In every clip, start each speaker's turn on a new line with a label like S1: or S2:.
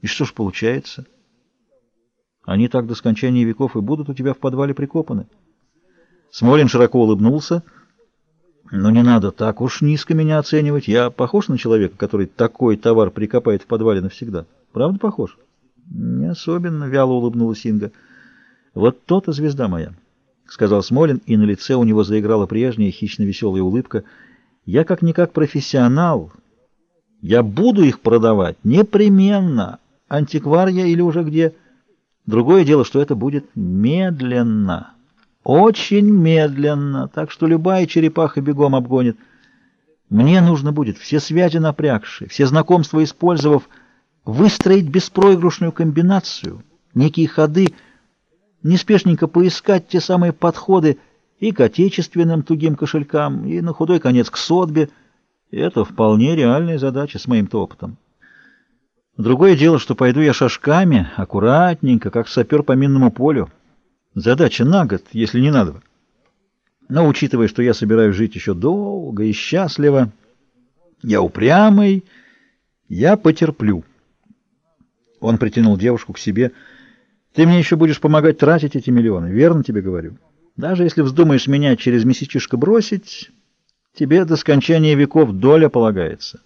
S1: И что ж получается? Они так до скончания веков и будут у тебя в подвале прикопаны. Смолин широко улыбнулся. Но не надо так уж низко меня оценивать. Я похож на человека, который такой товар прикопает в подвале навсегда? Правда похож? Не особенно, вяло улыбнулась Инга. Вот то-то звезда моя, сказал Смолин, и на лице у него заиграла прежняя хищно-веселая улыбка. Я как-никак профессионал. Я буду их продавать непременно. Антиквар или уже где. Другое дело, что это будет медленно. Очень медленно, так что любая черепаха бегом обгонит. Мне нужно будет все связи напрягшие, все знакомства использовав, выстроить беспроигрышную комбинацию, некие ходы, неспешненько поискать те самые подходы и к отечественным тугим кошелькам, и на худой конец к сотбе. Это вполне реальная задача с моим-то опытом. Другое дело, что пойду я шажками, аккуратненько, как сапер по минному полю. Задача на год, если не надо. Но учитывая, что я собираюсь жить еще долго и счастливо, я упрямый, я потерплю. Он притянул девушку к себе. Ты мне еще будешь помогать тратить эти миллионы, верно тебе говорю? Даже если вздумаешь меня через месячишко бросить, тебе до скончания веков доля полагается.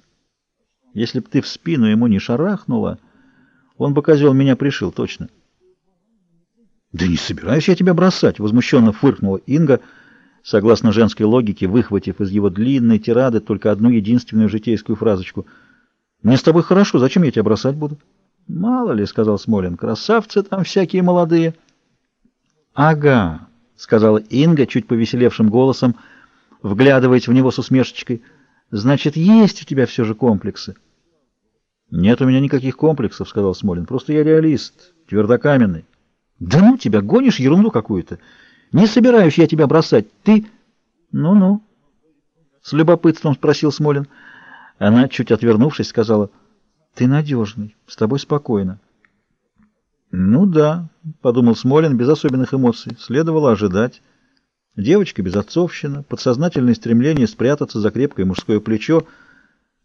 S1: Если б ты в спину ему не шарахнула, он бы, козел, меня пришил, точно. «Да не собираюсь я тебя бросать!» — возмущенно фыркнула Инга, согласно женской логике, выхватив из его длинной тирады только одну единственную житейскую фразочку. «Мне с тобой хорошо, зачем я тебя бросать буду?» «Мало ли», — сказал Смолин, — «красавцы там всякие молодые». «Ага», — сказала Инга чуть повеселевшим голосом, вглядываясь в него с усмешечкой, — «значит, есть у тебя все же комплексы». «Нет у меня никаких комплексов», — сказал Смолин, — «просто я реалист, твердокаменный». Да ну тебя, гонишь ерунду какую-то. Не собираюсь я тебя бросать. Ты... Ну-ну. С любопытством спросил Смолин. Она, чуть отвернувшись, сказала, ты надежный, с тобой спокойно. Ну да, подумал Смолин без особенных эмоций. Следовало ожидать. Девочка безотцовщина, подсознательное стремление спрятаться за крепкое мужское плечо,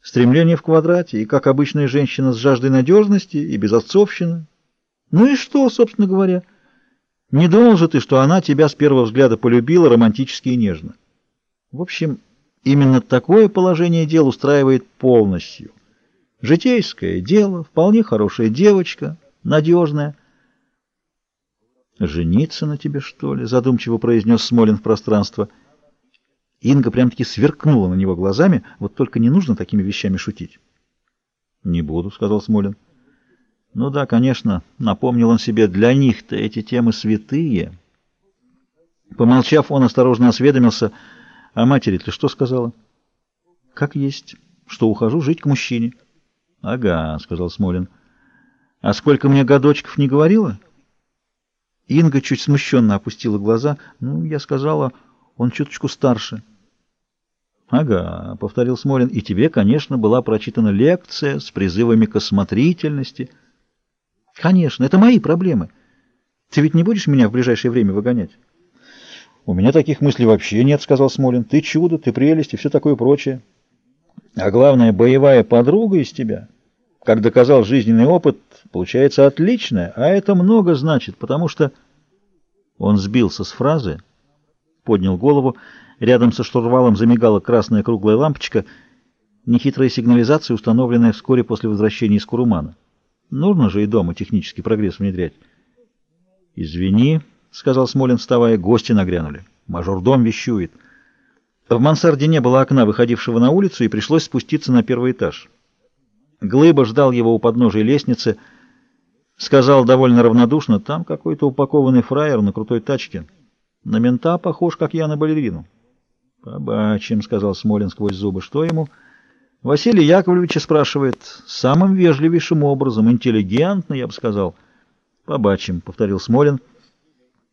S1: стремление в квадрате, и, как обычная женщина, с жаждой надежности и безотцовщина, ну и что, собственно говоря? Не думал же ты, что она тебя с первого взгляда полюбила романтически и нежно? В общем, именно такое положение дел устраивает полностью. Житейское дело, вполне хорошая девочка, надежная. «Жениться на тебе, что ли?» — задумчиво произнес Смолин в пространство. Инга прям-таки сверкнула на него глазами, вот только не нужно такими вещами шутить. «Не буду», — сказал Смолин. Ну да, конечно, напомнил он себе, для них-то эти темы святые. Помолчав, он осторожно осведомился, а матери ты что сказала? Как есть, что ухожу жить к мужчине. Ага, сказал Смолин. А сколько мне годочков не говорила? Инга чуть смущенно опустила глаза. Ну, я сказала, он чуточку старше. Ага, повторил Смолин, и тебе, конечно, была прочитана лекция с призывами к осмотрительности — Конечно, это мои проблемы. Ты ведь не будешь меня в ближайшее время выгонять? У меня таких мыслей вообще нет, сказал Смолин. Ты чудо, ты прелесть и все такое прочее. А главное, боевая подруга из тебя, как доказал жизненный опыт, получается отличная, а это много значит, потому что... Он сбился с фразы, поднял голову, рядом со штурвалом замигала красная круглая лампочка, нехитрая сигнализация, установленная вскоре после возвращения из Курумана. Нужно же и дома технический прогресс внедрять. «Извини», — сказал Смолин, вставая, — «гости нагрянули. Мажордом вещует». В мансарде не было окна, выходившего на улицу, и пришлось спуститься на первый этаж. Глыба ждал его у подножия лестницы, сказал довольно равнодушно, «Там какой-то упакованный фраер на крутой тачке. На мента похож, как я на балерину». «Побачим», — сказал Смолин сквозь зубы, — «что ему?» Василий Яковлевич спрашивает самым вежливейшим образом, интеллигентно, я бы сказал. Побачим, повторил Смолин.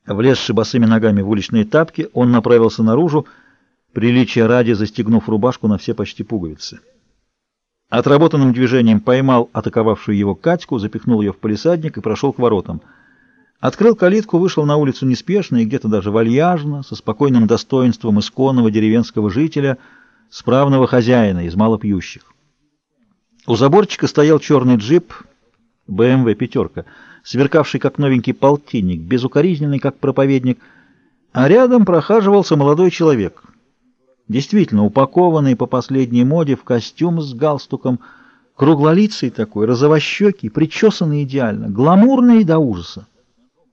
S1: Влезши босыми ногами в уличные тапки, он направился наружу, приличия ради застегнув рубашку на все почти пуговицы. Отработанным движением поймал атаковавшую его Катьку, запихнул ее в палисадник и прошел к воротам. Открыл калитку, вышел на улицу неспешно и где-то даже вальяжно, со спокойным достоинством исконного деревенского жителя — справного хозяина из малопьющих. У заборчика стоял черный джип, БМВ «пятерка», сверкавший как новенький полтинник, безукоризненный как проповедник, а рядом прохаживался молодой человек. Действительно, упакованный по последней моде в костюм с галстуком, круглолицый такой, розовощекий, причесанный идеально, гламурный до ужаса.